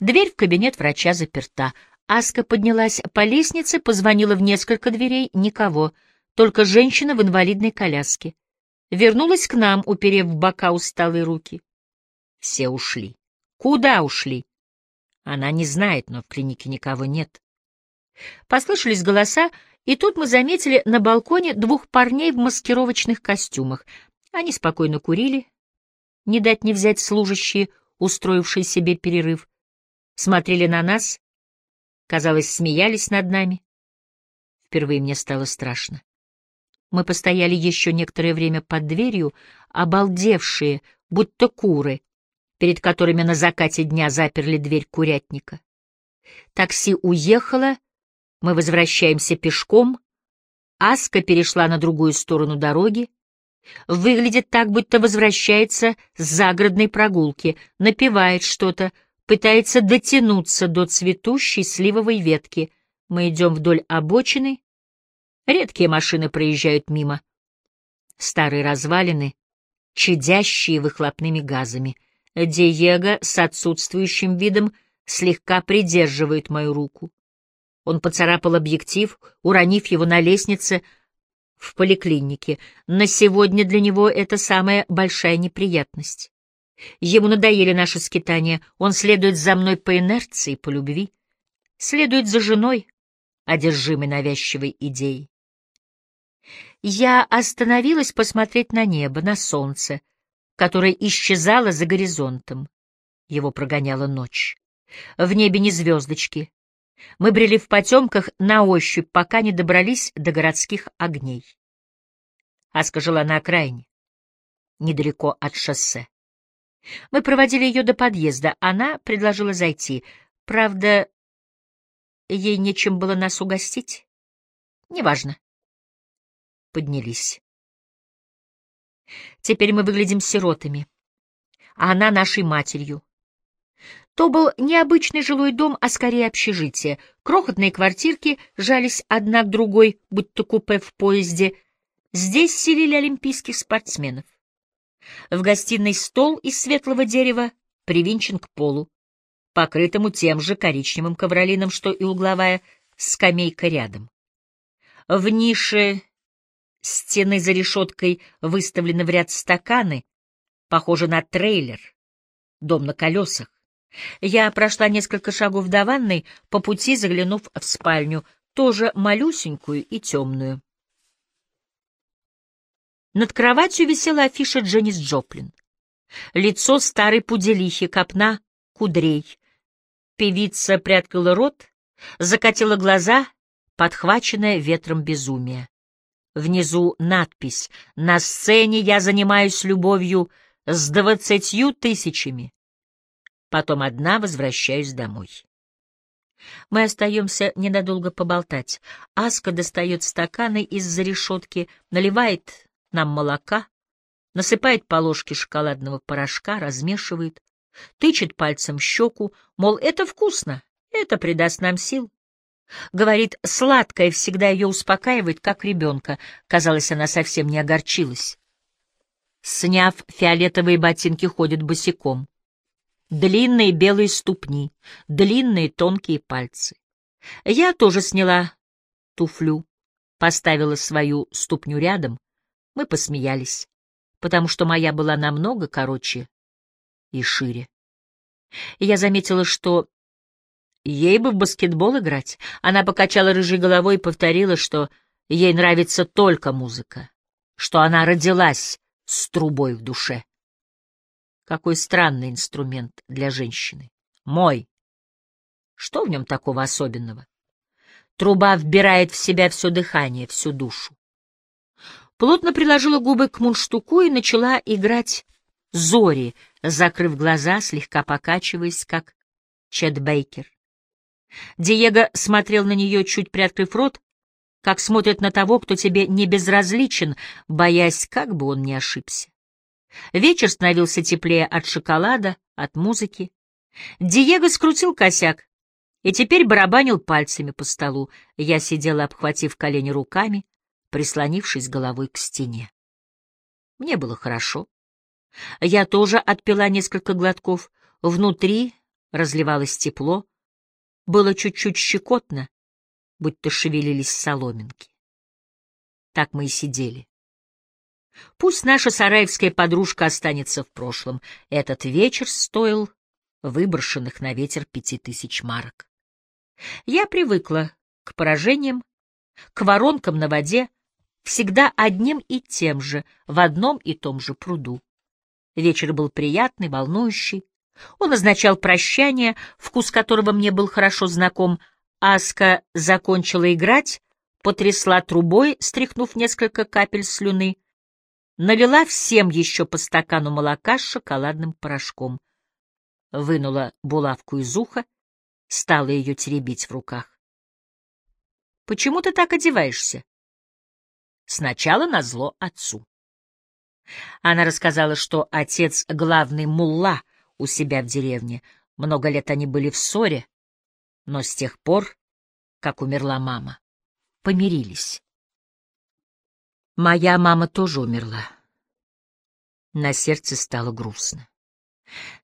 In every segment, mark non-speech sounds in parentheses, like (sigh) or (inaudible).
Дверь в кабинет врача заперта. Аска поднялась по лестнице, позвонила в несколько дверей, никого, только женщина в инвалидной коляске. Вернулась к нам, уперев в бока усталые руки. Все ушли. Куда ушли? Она не знает, но в клинике никого нет. Послышались голоса, и тут мы заметили на балконе двух парней в маскировочных костюмах. Они спокойно курили, не дать не взять служащие, устроившие себе перерыв. Смотрели на нас, казалось, смеялись над нами. Впервые мне стало страшно. Мы постояли еще некоторое время под дверью, обалдевшие, будто куры, перед которыми на закате дня заперли дверь курятника. Такси уехало, мы возвращаемся пешком, Аска перешла на другую сторону дороги, выглядит так, будто возвращается с загородной прогулки, напевает что-то, пытается дотянуться до цветущей сливовой ветки. Мы идем вдоль обочины, редкие машины проезжают мимо. Старые развалины, чадящие выхлопными газами — Диего с отсутствующим видом слегка придерживает мою руку. Он поцарапал объектив, уронив его на лестнице в поликлинике. На сегодня для него это самая большая неприятность. Ему надоели наши скитания, он следует за мной по инерции, по любви, следует за женой, одержимой навязчивой идеей. Я остановилась посмотреть на небо, на солнце, которое исчезало за горизонтом. Его прогоняла ночь. В небе не звездочки. Мы брели в потемках на ощупь, пока не добрались до городских огней. Аска жила на окраине, недалеко от шоссе. Мы проводили ее до подъезда. Она предложила зайти. Правда, ей нечем было нас угостить. Неважно. Поднялись. Теперь мы выглядим сиротами, а она нашей матерью. То был не обычный жилой дом, а скорее общежитие. Крохотные квартирки жались одна к другой, будто купе в поезде. Здесь селили олимпийских спортсменов. В гостиной стол из светлого дерева привинчен к полу, покрытому тем же коричневым ковролином, что и угловая скамейка рядом. В нише стены за решеткой выставлены в ряд стаканы, похожи на трейлер, дом на колесах. Я прошла несколько шагов до ванной, по пути заглянув в спальню, тоже малюсенькую и темную. Над кроватью висела афиша Дженнис Джоплин. Лицо старой пуделихи, копна кудрей. Певица приоткрыла рот, закатила глаза, подхваченная ветром безумия. Внизу надпись «На сцене я занимаюсь любовью с двадцатью тысячами». Потом одна возвращаюсь домой. Мы остаемся ненадолго поболтать. Аска достает стаканы из-за решетки, наливает нам молока, насыпает по ложке шоколадного порошка, размешивает, тычет пальцем щеку, мол, это вкусно, это придаст нам сил. Говорит, сладкое всегда ее успокаивает, как ребенка. Казалось, она совсем не огорчилась. Сняв фиолетовые ботинки, ходит босиком. Длинные белые ступни, длинные тонкие пальцы. Я тоже сняла туфлю, поставила свою ступню рядом. Мы посмеялись, потому что моя была намного короче и шире. И я заметила, что Ей бы в баскетбол играть. Она покачала рыжей головой и повторила, что ей нравится только музыка, что она родилась с трубой в душе. Какой странный инструмент для женщины. Мой. Что в нем такого особенного? Труба вбирает в себя все дыхание, всю душу. Плотно приложила губы к мундштуку и начала играть зори, закрыв глаза, слегка покачиваясь, как Чет Бейкер. Диего смотрел на нее, чуть приоткрыв рот, как смотрит на того, кто тебе не безразличен, боясь, как бы он не ошибся. Вечер становился теплее от шоколада, от музыки. Диего скрутил косяк и теперь барабанил пальцами по столу. Я сидела, обхватив колени руками, прислонившись головой к стене. Мне было хорошо. Я тоже отпила несколько глотков. Внутри разливалось тепло, было чуть-чуть щекотно, будто шевелились соломинки. Так мы и сидели. Пусть наша сараевская подружка останется в прошлом. Этот вечер стоил выброшенных на ветер пяти тысяч марок. Я привыкла к поражениям, к воронкам на воде, всегда одним и тем же, в одном и том же пруду. Вечер был приятный, волнующий. Он означал прощание, вкус которого мне был хорошо знаком. Аска закончила играть, потрясла трубой, стряхнув несколько капель слюны, налила всем еще по стакану молока с шоколадным порошком, вынула булавку из уха, стала ее теребить в руках. — Почему ты так одеваешься? — Сначала назло отцу. Она рассказала, что отец — главный мулла у себя в деревне. Много лет они были в ссоре, но с тех пор, как умерла мама, помирились. Моя мама тоже умерла. На сердце стало грустно.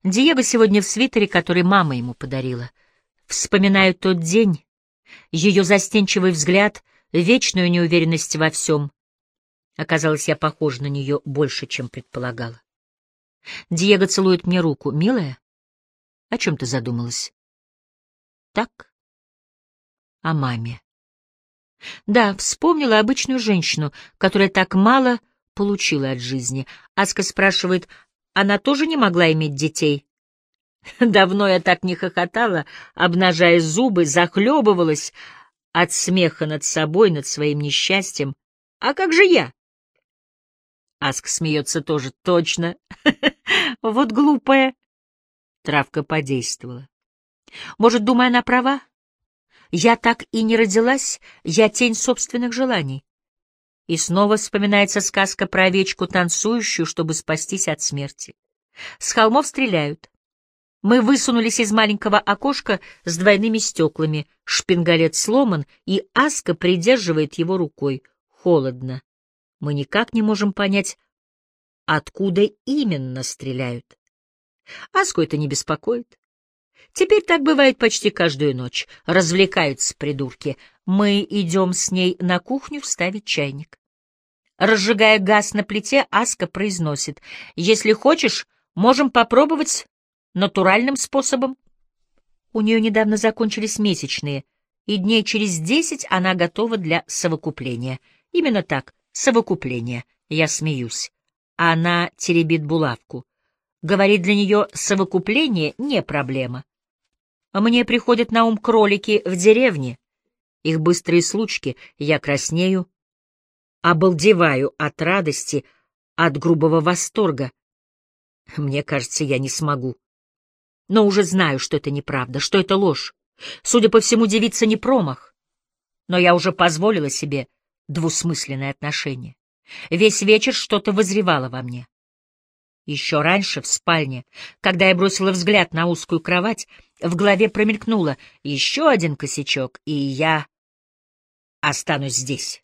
Диего сегодня в свитере, который мама ему подарила. Вспоминаю тот день, ее застенчивый взгляд, вечную неуверенность во всем. Оказалось, я похожа на нее больше, чем предполагала. Диего целует мне руку. «Милая, о чем ты задумалась?» «Так? О маме». Да, вспомнила обычную женщину, которая так мало получила от жизни. Аска спрашивает, она тоже не могла иметь детей? Давно я так не хохотала, обнажая зубы, захлебывалась от смеха над собой, над своим несчастьем. А как же я? Аск смеется тоже. Точно. (laughs) Вот глупая. Травка подействовала. Может, думая, она права? Я так и не родилась, я тень собственных желаний. И снова вспоминается сказка про овечку, танцующую, чтобы спастись от смерти. С холмов стреляют. Мы высунулись из маленького окошка с двойными стеклами, шпингалет сломан, и Аска придерживает его рукой. Холодно. Мы никак не можем понять, откуда именно стреляют. Аску это не беспокоит. Теперь так бывает почти каждую ночь. Развлекаются придурки. Мы идем с ней на кухню вставить чайник. Разжигая газ на плите, Аска произносит. «Если хочешь, можем попробовать натуральным способом». У нее недавно закончились месячные, и дней через десять она готова для совокупления. Именно так, совокупление. Я смеюсь. Она теребит булавку. Говорит, для нее совокупление не проблема. Мне приходят на ум кролики в деревне. Их быстрые случки, я краснею, обалдеваю от радости, от грубого восторга. Мне кажется, я не смогу. Но уже знаю, что это неправда, что это ложь. Судя по всему, девица не промах. Но я уже позволила себе двусмысленное отношение. Весь вечер что-то возревало во мне. Еще раньше, в спальне, когда я бросила взгляд на узкую кровать, в голове промелькнуло еще один косячок, и я останусь здесь,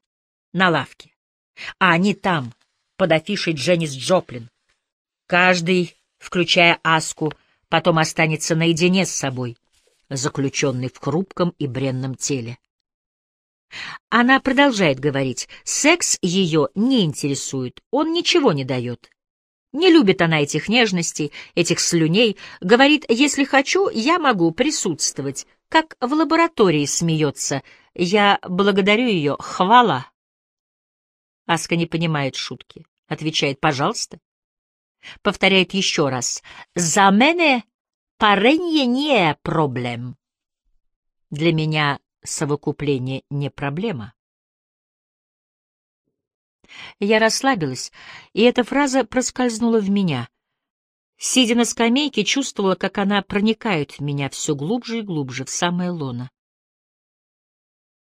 на лавке. А они там, под афишей Дженнис Джоплин. Каждый, включая Аску, потом останется наедине с собой, заключенный в хрупком и бренном теле. Она продолжает говорить, секс ее не интересует, он ничего не дает. Не любит она этих нежностей, этих слюней. Говорит, если хочу, я могу присутствовать. Как в лаборатории смеется. Я благодарю ее. Хвала. Аска не понимает шутки. Отвечает, пожалуйста. Повторяет еще раз. За мене паренье не проблем. Для меня совокупление не проблема. Я расслабилась, и эта фраза проскользнула в меня. Сидя на скамейке, чувствовала, как она проникает в меня все глубже и глубже, в самое лоно.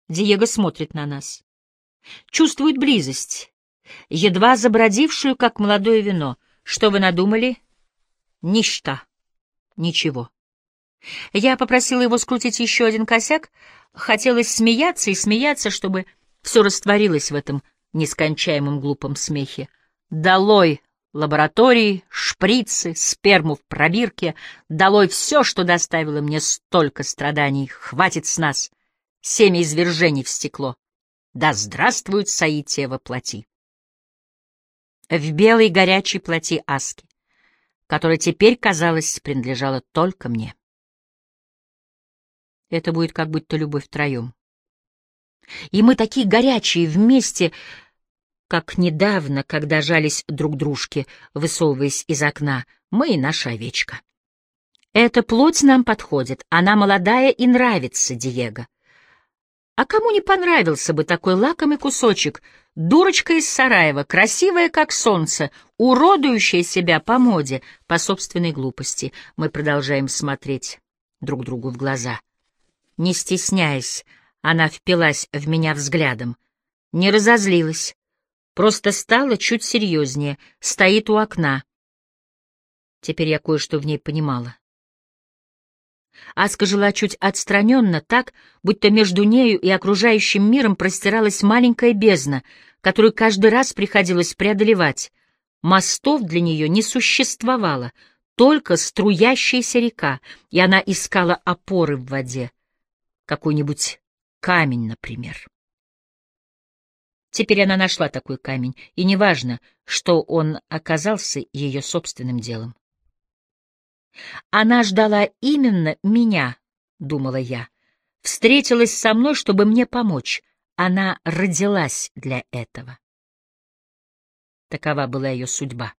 Диего смотрит на нас. Чувствует близость, едва забродившую, как молодое вино. Что вы надумали? Ничто. Ничего. Я попросила его скрутить еще один косяк. Хотелось смеяться и смеяться, чтобы все растворилось в этом нескончаемом глупом смехе. «Долой Лаборатории, шприцы, сперму в пробирке, долой все, что доставило мне столько страданий. Хватит с нас. Семя извержений в стекло. Да здравствует Саития во плоти. В белой горячей плоти Аски, которая теперь, казалось, принадлежала только мне. Это будет как будто любовь втроем. И мы такие горячие вместе, как недавно, когда жались друг дружке, высовываясь из окна, мы и наша овечка. Эта плоть нам подходит, она молодая и нравится, Диего. А кому не понравился бы такой лакомый кусочек? Дурочка из Сараева, красивая как солнце, уродующая себя по моде, по собственной глупости. Мы продолжаем смотреть друг другу в глаза. Не стесняясь, она впилась в меня взглядом. Не разозлилась, просто стала чуть серьезнее, стоит у окна. Теперь я кое-что в ней понимала. Аска жила чуть отстраненно, так, будто между нею и окружающим миром простиралась маленькая бездна, которую каждый раз приходилось преодолевать. Мостов для нее не существовало, только струящаяся река, и она искала опоры в воде. Какой-нибудь камень, например. Теперь она нашла такой камень, и неважно, что он оказался ее собственным делом. Она ждала именно меня, — думала я. Встретилась со мной, чтобы мне помочь. Она родилась для этого. Такова была ее судьба.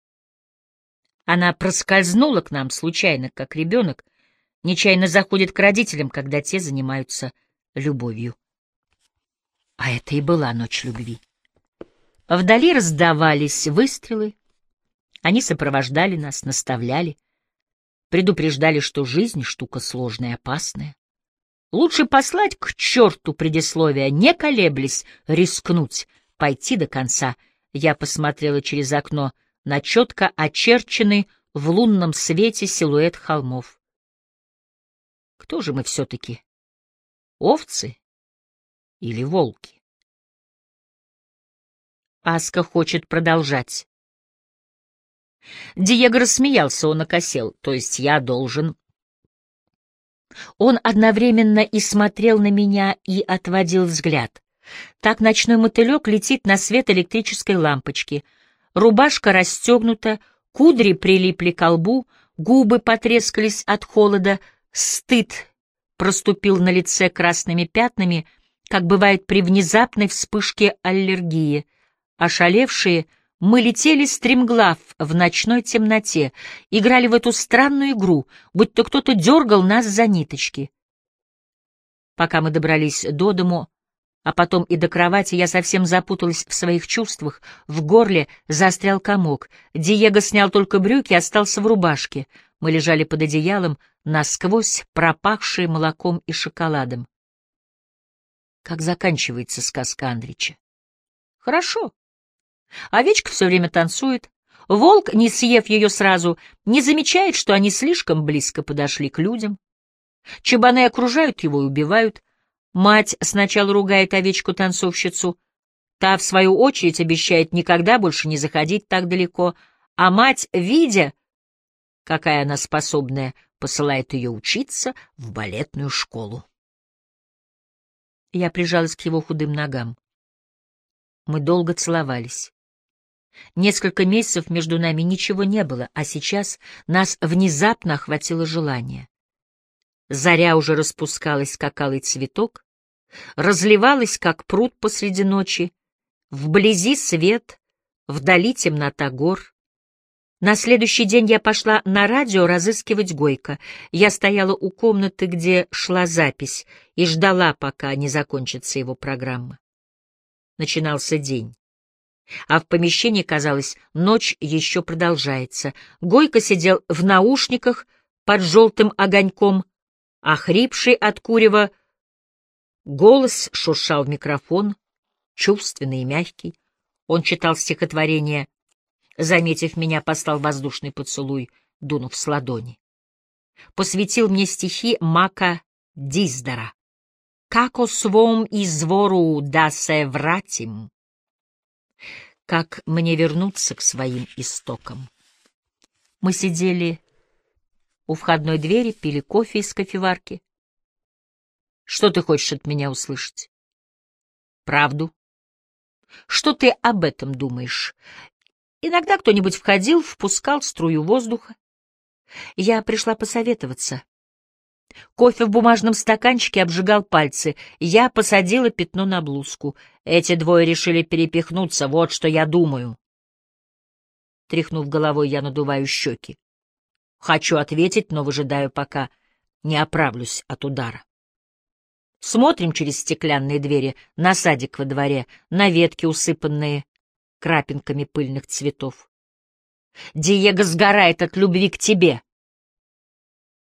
Она проскользнула к нам случайно, как ребенок, нечаянно заходит к родителям, когда те занимаются любовью. А это и была ночь любви. Вдали раздавались выстрелы. Они сопровождали нас, наставляли предупреждали, что жизнь — штука сложная и опасная. Лучше послать к черту предисловия, не колеблясь, рискнуть, пойти до конца. Я посмотрела через окно на четко очерченный в лунном свете силуэт холмов. Кто же мы все-таки? Овцы или волки? Аска хочет продолжать. Диего рассмеялся, он окосел, то есть я должен... Он одновременно и смотрел на меня, и отводил взгляд. Так ночной мотылек летит на свет электрической лампочки. Рубашка расстегнута, кудри прилипли к лбу, губы потрескались от холода, стыд проступил на лице красными пятнами, как бывает при внезапной вспышке аллергии. Ошалевшие — мы летели стремглав в ночной темноте, играли в эту странную игру, будто кто-то дергал нас за ниточки. Пока мы добрались до дому, а потом и до кровати, я совсем запуталась в своих чувствах, в горле застрял комок. Диего снял только брюки остался в рубашке. Мы лежали под одеялом, насквозь пропахшие молоком и шоколадом. Как заканчивается сказка Андрича? Хорошо. Овечка все время танцует. Волк, не съев ее сразу, не замечает, что они слишком близко подошли к людям. Чабаны окружают его и убивают. Мать сначала ругает овечку-танцовщицу. Та, в свою очередь, обещает никогда больше не заходить так далеко. А мать, видя, какая она способная, посылает ее учиться в балетную школу. Я прижалась к его худым ногам. Мы долго целовались. Несколько месяцев между нами ничего не было, а сейчас нас внезапно охватило желание. Заря уже распускалась, как алый цветок, разливалась, как пруд посреди ночи, вблизи свет, вдали темнота гор. На следующий день я пошла на радио разыскивать Гойка. Я стояла у комнаты, где шла запись, и ждала, пока не закончится его программа. Начинался день. А в помещении, казалось, ночь еще продолжается. Гойко сидел в наушниках под желтым огоньком, а хрипший от курева голос шуршал в микрофон, чувственный и мягкий. Он читал стихотворение, заметив меня, послал воздушный поцелуй, дунув с ладони. Посвятил мне стихи Мака Диздара. «Како свом извору да се вратим?» Как мне вернуться к своим истокам? Мы сидели у входной двери, пили кофе из кофеварки. Что ты хочешь от меня услышать? Правду. Что ты об этом думаешь? Иногда кто-нибудь входил, впускал струю воздуха. Я пришла посоветоваться. Кофе в бумажном стаканчике обжигал пальцы. Я посадила пятно на блузку. Эти двое решили перепихнуться, вот что я думаю. Тряхнув головой, я надуваю щеки. Хочу ответить, но выжидаю, пока не оправлюсь от удара. Смотрим через стеклянные двери на садик во дворе, на ветки, усыпанные крапинками пыльных цветов. Диего сгорает от любви к тебе.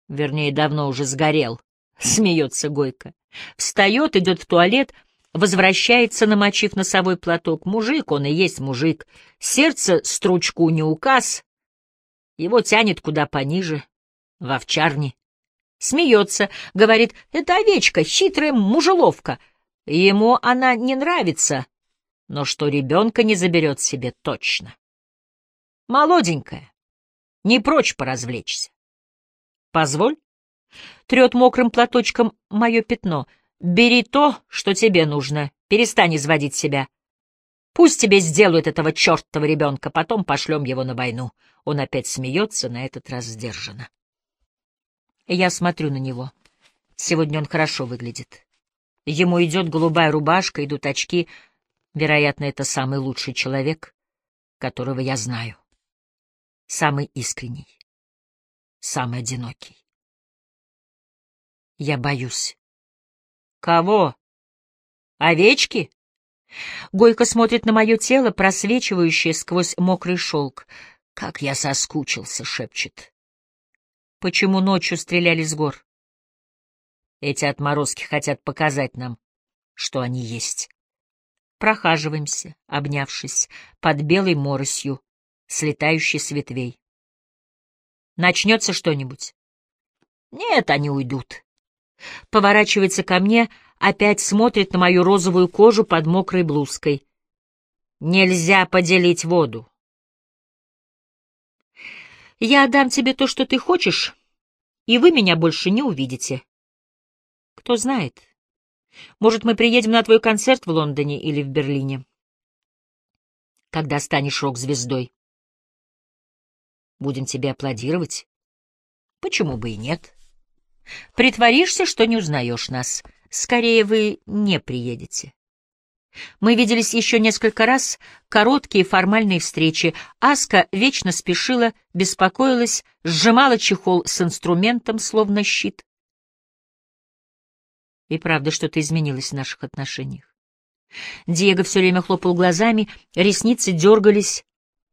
Вернее, давно уже сгорел, (laughs) — смеется Гойко. Встает, идет в туалет, возвращается, намочив носовой платок. Мужик, он и есть мужик. Сердце стручку не указ. Его тянет куда пониже, в овчарне. Смеется, говорит, это овечка, хитрая мужеловка. Ему она не нравится, но что ребенка не заберет себе точно. Молоденькая, не прочь поразвлечься. Позволь. Трет мокрым платочком мое пятно. Бери то, что тебе нужно. Перестань изводить себя. Пусть тебе сделают этого чертова ребенка, потом пошлем его на войну. Он опять смеется, на этот раз сдержанно. Я смотрю на него. Сегодня он хорошо выглядит. Ему идет голубая рубашка, идут очки. Вероятно, это самый лучший человек, которого я знаю. Самый искренний самый одинокий. Я боюсь. Кого? Овечки? Гойко смотрит на мое тело, просвечивающее сквозь мокрый шелк. Как я соскучился, шепчет. Почему ночью стреляли с гор? Эти отморозки хотят показать нам, что они есть. Прохаживаемся, обнявшись, под белой моросью, слетающей с ветвей. Начнется что-нибудь? Нет, они уйдут. Поворачивается ко мне, опять смотрит на мою розовую кожу под мокрой блузкой. Нельзя поделить воду. Я отдам тебе то, что ты хочешь, и вы меня больше не увидите. Кто знает. Может, мы приедем на твой концерт в Лондоне или в Берлине, когда станешь рок-звездой. Будем тебе аплодировать. Почему бы и нет? Притворишься, что не узнаешь нас. Скорее вы не приедете. Мы виделись еще несколько раз, короткие формальные встречи. Аска вечно спешила, беспокоилась, сжимала чехол с инструментом, словно щит. И правда, что-то изменилось в наших отношениях. Диего все время хлопал глазами, ресницы дергались,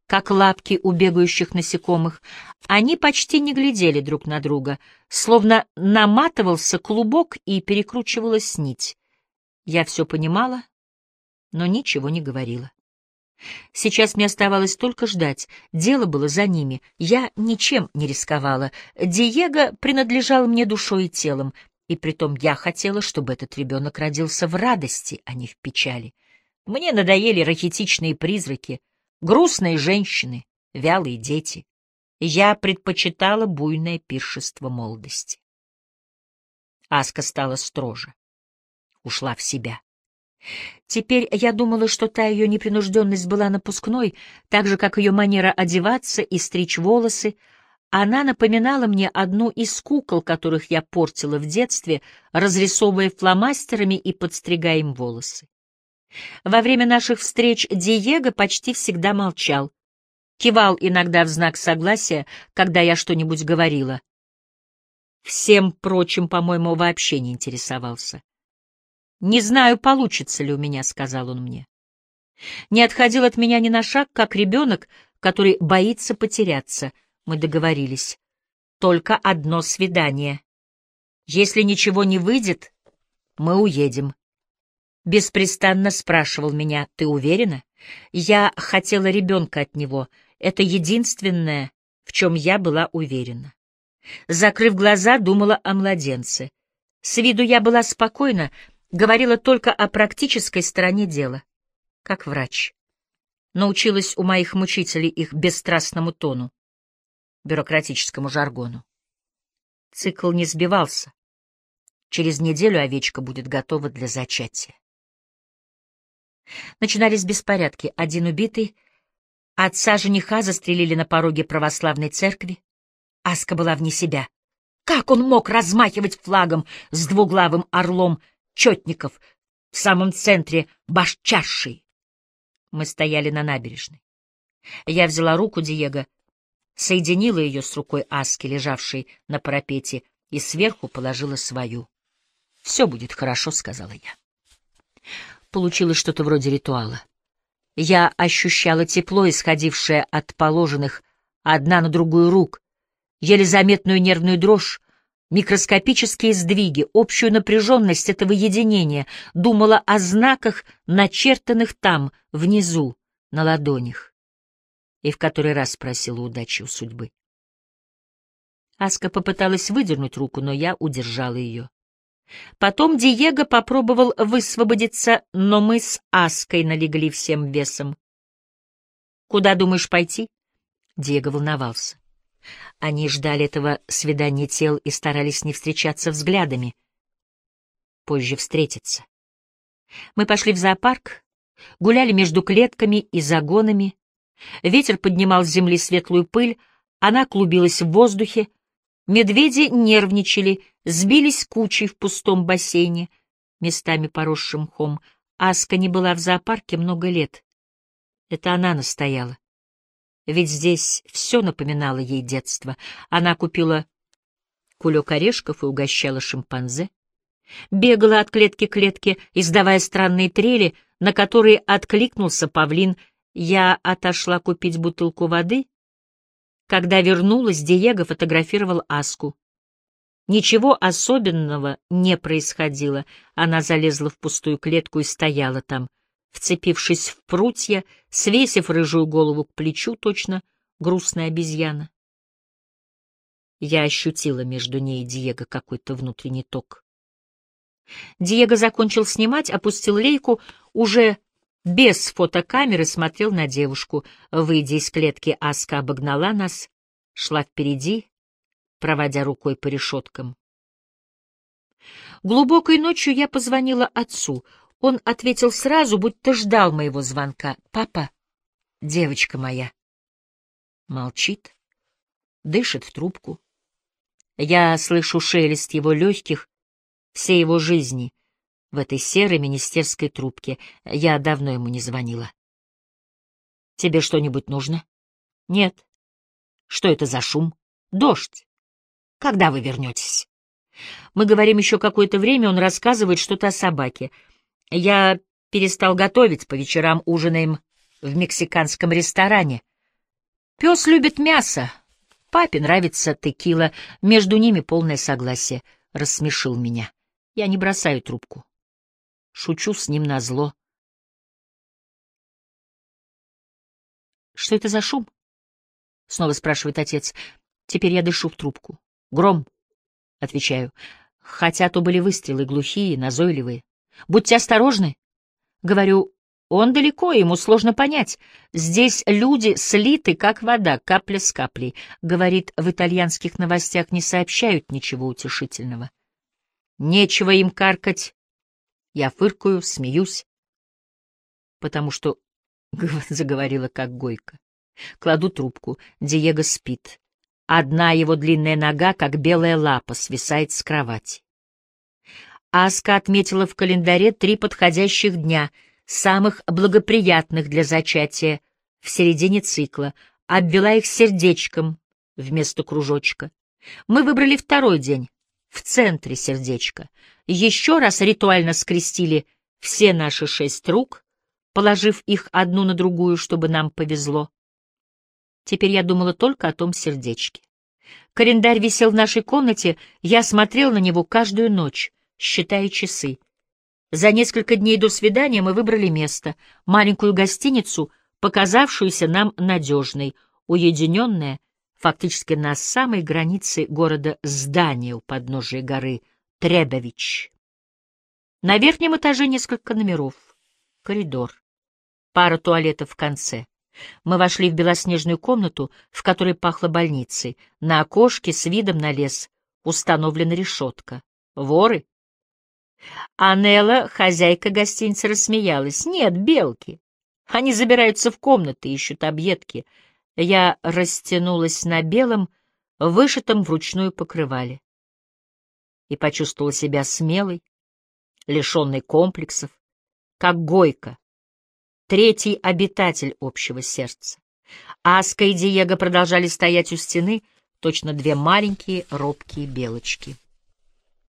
как лапки у бегающих насекомых, они почти не глядели друг на друга, словно наматывался клубок и перекручивалась нить. Я все понимала, но ничего не говорила. Сейчас мне оставалось только ждать. Дело было за ними. Я ничем не рисковала. Диего принадлежал мне душой и телом, и притом я хотела, чтобы этот ребенок родился в радости, а не в печали. Мне надоели рахитичные призраки — Грустные женщины, вялые дети. Я предпочитала буйное пиршество молодости. Аска стала строже. Ушла в себя. Теперь я думала, что та ее непринужденность была напускной, так же, как ее манера одеваться и стричь волосы. Она напоминала мне одну из кукол, которых я портила в детстве, разрисовывая фломастерами и подстригая им волосы. Во время наших встреч Диего почти всегда молчал. Кивал иногда в знак согласия, когда я что-нибудь говорила. Всем прочим, по-моему, вообще не интересовался. «Не знаю, получится ли у меня», — сказал он мне. Не отходил от меня ни на шаг, как ребенок, который боится потеряться. Мы договорились. Только одно свидание. Если ничего не выйдет, мы уедем беспрестанно спрашивал меня, «Ты уверена?» Я хотела ребенка от него. Это единственное, в чем я была уверена. Закрыв глаза, думала о младенце. С виду я была спокойна, говорила только о практической стороне дела, как врач. научилась у моих мучителей их бесстрастному тону, бюрократическому жаргону. Цикл не сбивался. Через неделю овечка будет готова для зачатия. Начинались беспорядки. Один убитый, отца жениха застрелили на пороге православной церкви. Аска была вне себя. Как он мог размахивать флагом с двуглавым орлом четников в самом центре башчаши? Мы стояли на набережной. Я взяла руку Диего, соединила ее с рукой Аски, лежавшей на парапете, и сверху положила свою. «Все будет хорошо», — сказала я. Получилось что-то вроде ритуала. Я ощущала тепло, исходившее от положенных одна на другую рук, еле заметную нервную дрожь, микроскопические сдвиги, общую напряженность этого единения, думала о знаках, начертанных там, внизу, на ладонях, и в который раз спросила удачи у судьбы. Аска попыталась выдернуть руку, но я удержала ее. Потом Диего попробовал высвободиться, но мы с Аской налегли всем весом. «Куда думаешь пойти?» Диего волновался. Они ждали этого свидания тел и старались не встречаться взглядами. Позже встретиться. Мы пошли в зоопарк, гуляли между клетками и загонами. Ветер поднимал с земли светлую пыль, она клубилась в воздухе. Медведи нервничали, сбились кучей в пустом бассейне, местами поросшим мхом. Аска не была в зоопарке много лет. Это она настояла ведь здесь все напоминало ей детство. Она купила кулек орешков и угощала шимпанзе, бегала от клетки к клетке, издавая странные трели, на которые откликнулся павлин. Я отошла купить бутылку воды. Когда вернулась, Диего фотографировал Аску. Ничего особенного не происходило. Она залезла в пустую клетку и стояла там — вцепившись в прутья, свесив рыжую голову к плечу, точно грустная обезьяна. Я ощутила между ней и Диего какой-то внутренний ток. Диего закончил снимать, опустил лейку, уже без фотокамеры смотрел на девушку. Выйдя из клетки, Аска обогнала нас, шла впереди, проводя рукой по решеткам. Глубокой ночью я позвонила отцу — он ответил сразу, будто ждал моего звонка. «Папа, девочка моя». Молчит, дышит в трубку. Я слышу шелест его легких, всей его жизни в этой серой министерской трубке. Я давно ему не звонила. «Тебе что-нибудь нужно?» «Нет». «Что это за шум?» «Дождь». «Когда вы вернетесь?» Мы говорим еще какое-то время, он рассказывает что-то о собаке — я перестал готовить, по вечерам ужинаем в мексиканском ресторане. Пес любит мясо, папе нравится текила, между ними полное согласие. Рассмешил меня. Я не бросаю трубку. Шучу с ним на зло. Что это за шум? Снова спрашивает отец. Теперь я дышу в трубку. Гром, отвечаю. Хотя то были выстрелы глухие, назойливые. Будьте осторожны. Говорю, он далеко, ему сложно понять. Здесь люди слиты, как вода, капля с каплей. Говорит, в итальянских новостях не сообщают ничего утешительного. Нечего им каркать. Я фыркаю, смеюсь, потому что (laughs) заговорила как гойка. Кладу трубку. Диего спит. Одна его длинная нога, как белая лапа, свисает с кровати. Аска отметила в календаре три подходящих дня, самых благоприятных для зачатия, в середине цикла, обвела их сердечком вместо кружочка. Мы выбрали второй день, в центре сердечка. Еще раз ритуально скрестили все наши шесть рук, положив их одну на другую, чтобы нам повезло. Теперь я думала только о том сердечке. Календарь висел в нашей комнате, я смотрел на него каждую ночь считая часы. За несколько дней до свидания мы выбрали место, маленькую гостиницу, показавшуюся нам надежной, уединенная, фактически на самой границе города здание у подножия горы Требович. На верхнем этаже несколько номеров, коридор. пара туалетов в конце. Мы вошли в белоснежную комнату, в которой пахло больницей. На окошке с видом на лес установлена решетка. Воры? Анелла, хозяйка гостиницы, рассмеялась. Нет, белки. Они забираются в комнаты, ищут объедки. Я растянулась на белом, вышитом вручную покрывале. И почувствовала себя смелой, лишенной комплексов, как Гойка, третий обитатель общего сердца. Аска и Диего продолжали стоять у стены, точно две маленькие робкие белочки.